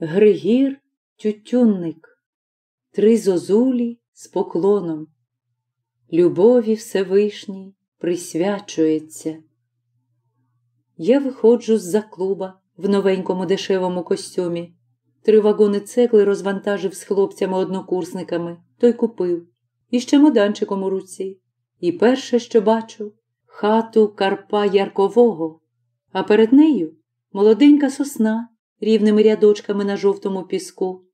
Григір тютюнник, три зозулі з поклоном. Любові Всевишній присвячується. Я виходжу з-за клуба в новенькому дешевому костюмі. Три вагони цегли розвантажив з хлопцями-однокурсниками, той купив, і ще моданчиком у руці. І перше, що бачу, хату Карпа Яркового, а перед нею молоденька сосна рівними рядочками на жовтому піску.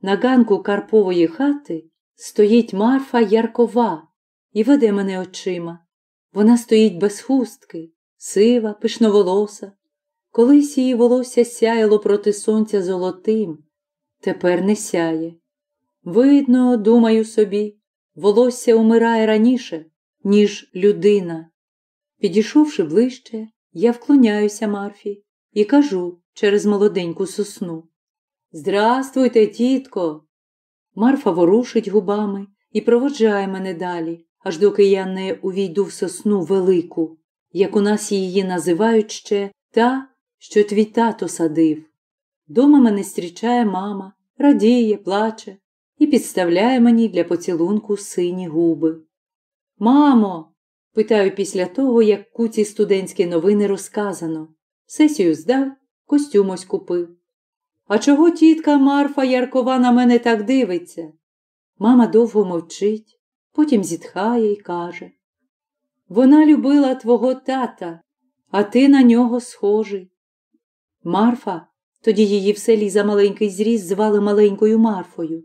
На ганку Карпової хати стоїть Марфа Яркова і веде мене очима. Вона стоїть без хустки, сива, пишноволоса. Колись її волосся сяяло проти сонця золотим, тепер не сяє. Видно, думаю собі, волосся умирає раніше, ніж людина. Підійшовши ближче, я вклоняюся Марфі і кажу через молоденьку сосну. Здравствуйте, тітко. Марфа ворушить губами і проводжає мене далі, аж доки я не увійду в сосну велику, як у нас її називають ще та, що твій тато садив. Дома мене зустрічає мама, радіє, плаче і підставляє мені для поцілунку сині губи. Мамо, питаю після того, як куці студентські новини розказано. Сесію здав, костюм ось купив. А чого тітка Марфа Яркова на мене так дивиться? Мама довго мовчить, потім зітхає і каже Вона любила твого тата, а ти на нього схожий. Марфа, тоді її в селі за маленький зріст звали маленькою Марфою.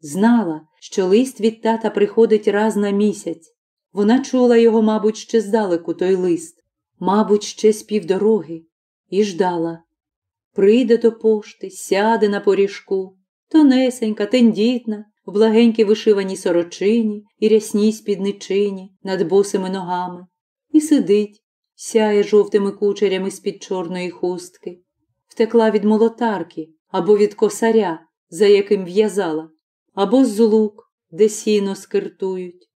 Знала, що лист від тата приходить раз на місяць. Вона чула його, мабуть, ще здалеку той лист, мабуть, ще з півдороги, і ждала. Прийде до пошти, сяде на поріжку, тонесенька, тендітна, в благенькій вишиваній сорочині і рясній спідничині над босими ногами, і сидить, сяє жовтими кучерями з-під чорної хустки, втекла від молотарки або від косаря, за яким в'язала, або з лук, де сіно скиртують.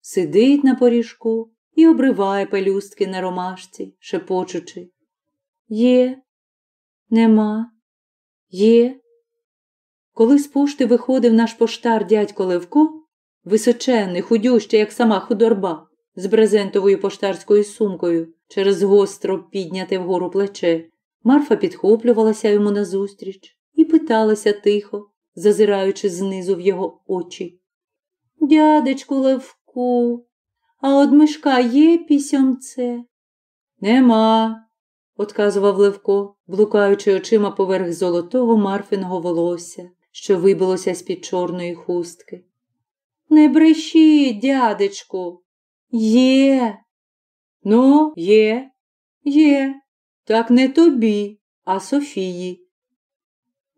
Сидить на поріжку і обриває пелюстки на ромашці, шепочучи. Є, нема, є. Коли з пошти виходив наш поштар дядько Левко, височенний, худющий, як сама худорба, з брезентовою поштарською сумкою через гостро підняте вгору плече, Марфа підхоплювалася йому назустріч і питалася тихо, зазираючи знизу в його очі. Дядечку Левку, а од мишка є пісьомце? Нема, отказував Левко, блукаючи очима поверх золотого марфиного волосся, що вибилося з-під чорної хустки. Не брешіть, дядечку. Є. Ну, є, є. Так не тобі, а Софії.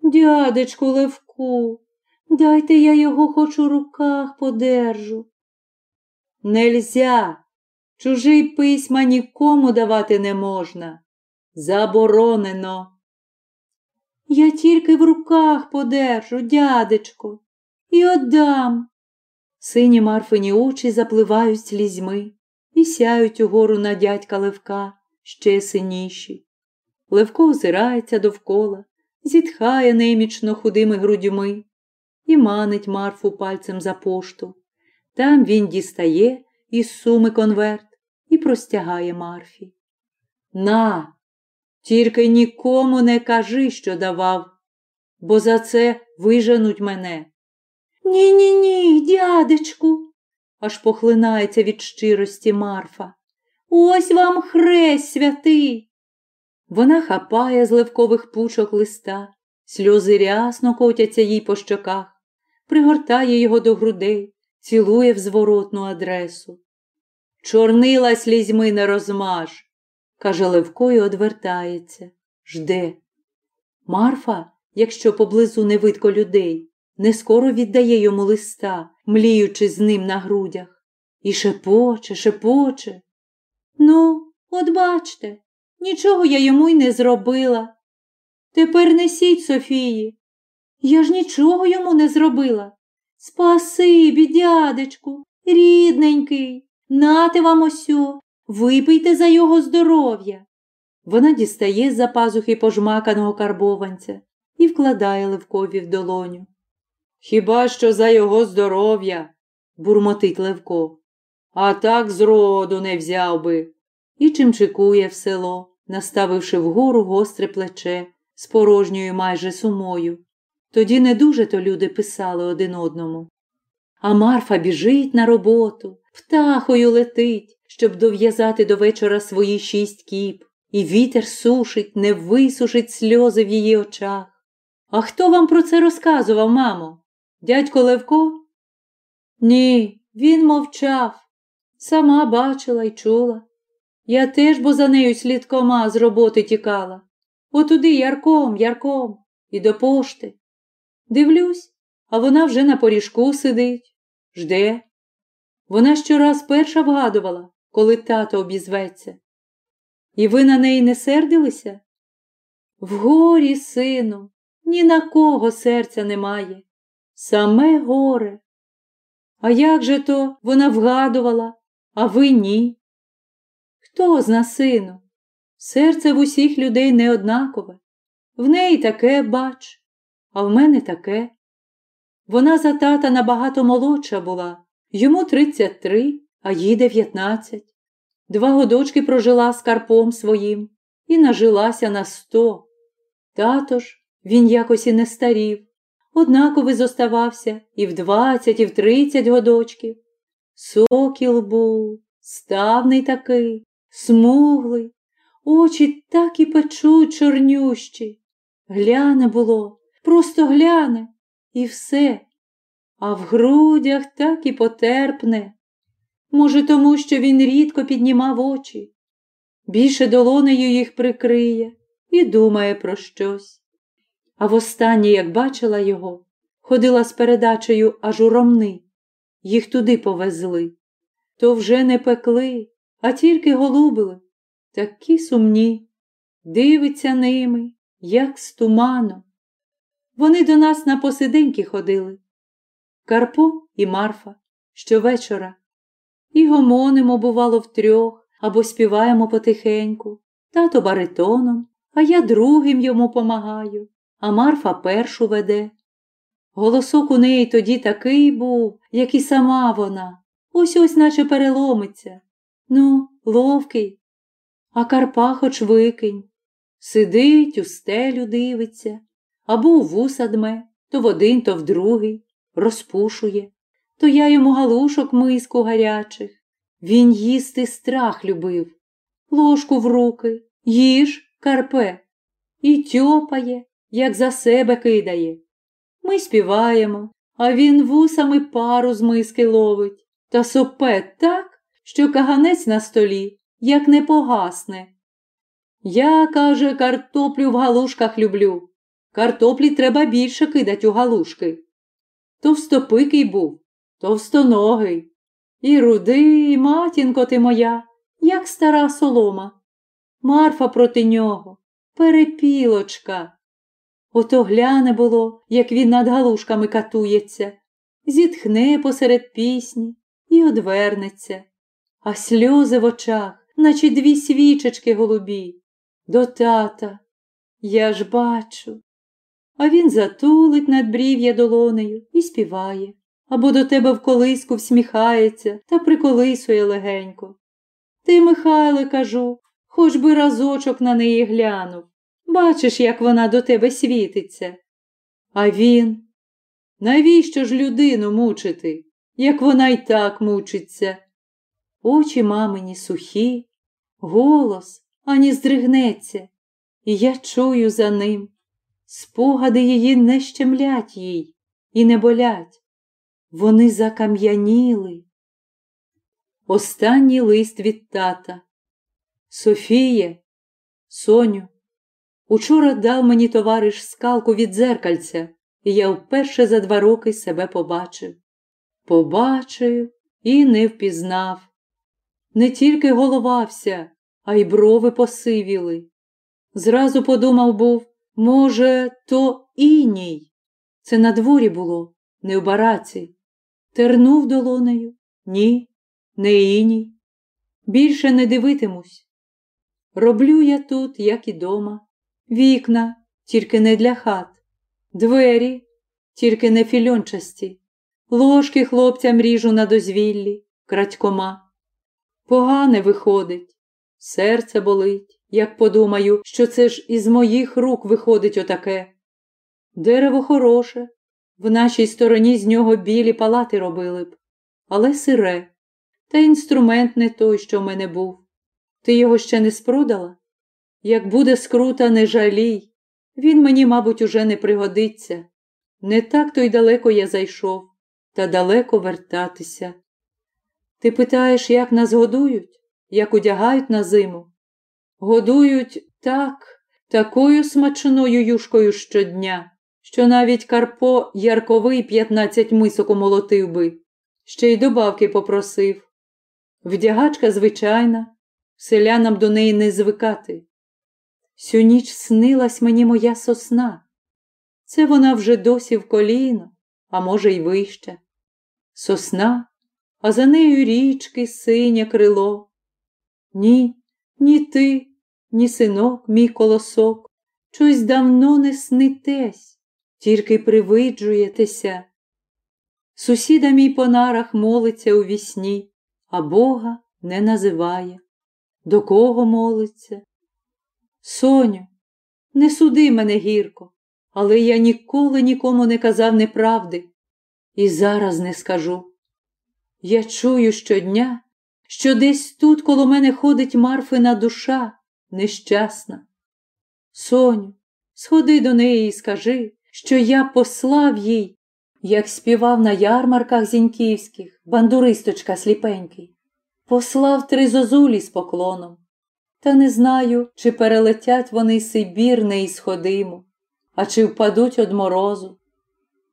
Дядечку Левку, дайте я його хоч у руках подержу. Нельзя. Чужий письма нікому давати не можна. Заборонено. Я тільки в руках подержу, дядечко, і отдам. Сині марфині очі запливають слізьми і сяють угору на дядька Левка ще синіші. Левко озирається довкола, зітхає немічно худими грудьми і манить Марфу пальцем за пошту. Там він дістає із суми конверт і простягає Марфі. На, тільки нікому не кажи, що давав, бо за це виженуть мене. Ні, ні, ні, дядечку, аж похлинається від щирості Марфа. Ось вам хрест святий. Вона хапає з левкових пучок листа, сльози рясно котяться їй по щоках, пригортає його до грудей, цілує в зворотну адресу. Чорнила слізьми не розмаж, каже Левко і одвертається, жде. Марфа, якщо поблизу не видко людей, не скоро віддає йому листа, мліючи з ним на грудях, і шепоче, шепоче. Ну, от бачте, нічого я йому й не зробила. Тепер несіть Софії. Я ж нічого йому не зробила. Спасибі, дядечку, рідненький, нате вам осьо, випийте за його здоров'я. Вона дістає з за пазухи пожмаканого карбованця, і вкладає Левкові в долоню. Хіба що за його здоров'я, бурмотить Левко, а так зроду не взяв би. І чимчикує в село, наставивши вгору гостре плече з порожньою майже сумою. Тоді не дуже то люди писали один одному. А Марфа біжить на роботу, птахою летить, щоб дов'язати до вечора свої шість кіп, і вітер сушить, не висушить сльози в її очах. А хто вам про це розказував, мамо? Дядько Левко? Ні, він мовчав. Сама бачила й чула. Я теж бо за нею слідкома з роботи тікала. Отуди ярком, ярком, і до пошти. Дивлюсь, а вона вже на поріжку сидить, жде. Вона щораз перша вгадувала, коли тато обізветься. І ви на неї не сердилися? Вгорі, сину, ні на кого серця немає. Саме горе. А як же то вона вгадувала, а ви ні? Хто зна, сину? Серце в усіх людей не однакове. В неї таке бач, а в мене таке. Вона за тата набагато молодша була, йому 33, а їй 19. Два годочки прожила з Карпом своїм і нажилася на сто. Тато ж він якось і не старів, однаковий зоставався і в двадцять, і в тридцять годочків. Сокіл був, ставний такий, смуглий, очі так і печуть чорнющі. Гляне було, просто гляне, і все, а в грудях так і потерпне. Може, тому, що він рідко піднімав очі, більше долонею їх прикриє і думає про щось. А востаннє, як бачила його, ходила з передачею аж у ромни. Їх туди повезли. То вже не пекли, а тільки голубили. Такі сумні, дивиться ними, як з туманом. Вони до нас на посиденьки ходили. Карпо і Марфа щовечора. І гомонимо, бувало, втрьох або співаємо потихеньку, тато баритоном, а я другим йому помагаю, а Марфа першу веде. Голосок у неї тоді такий був, як і сама вона, ось ось наче переломиться. Ну, ловкий. А Карпа хоч викинь. Сидить, у стелю дивиться, або у вуса дме, то в один, то в другий, розпушує. То я йому галушок миску гарячих. Він їсти страх любив. Ложку в руки, їж, Карпе, і тьопає, як за себе кидає. Ми співаємо, а він вусами пару з миски ловить та сопе так, що каганець на столі, як не погасне. Я, каже, картоплю в галушках люблю. Картоплі треба більше кидать у галушки. Товстопикий був, товстоногий. І рудий, матінко ти моя, як стара солома. Марфа проти нього, перепілочка. Ото гляне було, як він над галушками катується, зітхне посеред пісні і одвернеться, а сльози в очах, наче дві свічечки голубі. До тата. Я ж бачу. А він затулить над брів'я долонею і співає, або до тебе в колиску всміхається та приколисує легенько. Ти, Михайле, кажу, хоч би разочок на неї глянув. Бачиш, як вона до тебе світиться. А він, навіщо ж людину мучити, як вона й так мучиться? Очі мамині сухі, голос ані здригнеться, і я чую за ним. Спогади її не щемлять їй і не болять. Вони закам'яніли. Останній лист від тата. Софіє, Соню, учора дав мені товариш скалку від дзеркальця, і я вперше за два роки себе побачив. Побачив і не впізнав. Не тільки головався, а й брови посивіли. Зразу подумав був, може, то іній. Це на дворі було, не в бараці. Тернув долонею. Ні, не іній. Більше не дивитимусь. Роблю я тут, як і дома, вікна, тільки не для хат, Двері, тільки не фільончасті, ложки хлопцям ріжу на дозвіллі, крадькома. Погане виходить, серце болить, як подумаю, що це ж із моїх рук виходить отаке. Дерево хороше, в нашій стороні з нього білі палати робили б, але сире, та інструмент не той, що в мене був. Ти його ще не спродала? Як буде скрута, не жалій, він мені, мабуть, уже не пригодиться. Не так то й далеко я зайшов, та далеко вертатися. Ти питаєш, як нас годують, як одягають на зиму? Годують так, такою смачною юшкою щодня, що навіть Карпо Ярковий п'ятнадцять мисок умолотив би, ще й добавки попросив. Вдягачка звичайна, селянам до неї не звикати. Сю ніч снилась мені моя сосна. Це вона вже досі в коліно, а може, й вище. Сосна, а за нею річки синє крило. Ні, ні ти, ні синок, мій колосок, щось давно не снитесь, тільки привиджуєтеся. Сусіда мій по нарах молиться у вісні, а Бога не називає. До кого молиться? Соню, не суди мене гірко, але я ніколи нікому не казав неправди і зараз не скажу. Я чую щодня, що десь тут коло мене ходить Марфина душа нещасна. Соню, сходи до неї і скажи, що я послав їй, як співав на ярмарках зіньківських, бандуристочка сліпенький, послав три зозулі з поклоном. Та не знаю, чи перелетять вони Сибір неісходиму, а чи впадуть од морозу.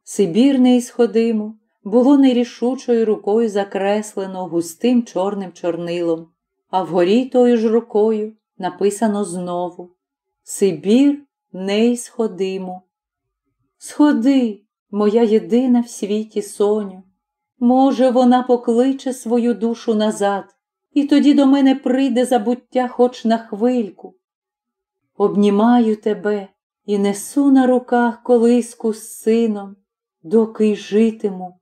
Сибір неісходиму було нерішучою рукою закреслено густим чорним чорнилом, а вгорі тою ж рукою написано знову Сибір неісходиму. Сходи, моя єдина в світі соню, може, вона покличе свою душу назад і тоді до мене прийде забуття хоч на хвильку. Обнімаю тебе і несу на руках колиску з сином, доки житиму.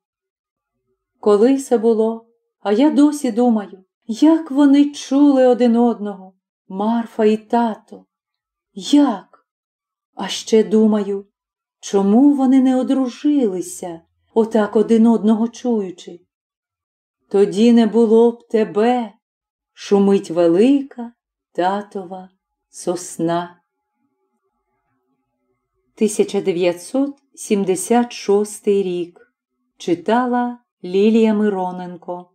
Коли це було, а я досі думаю, як вони чули один одного, Марфа і тато. Як? А ще думаю, чому вони не одружилися, отак один одного чуючи? Тоді не було б тебе, шумить велика татова сосна. 1976 рік читала Лілія Мироненко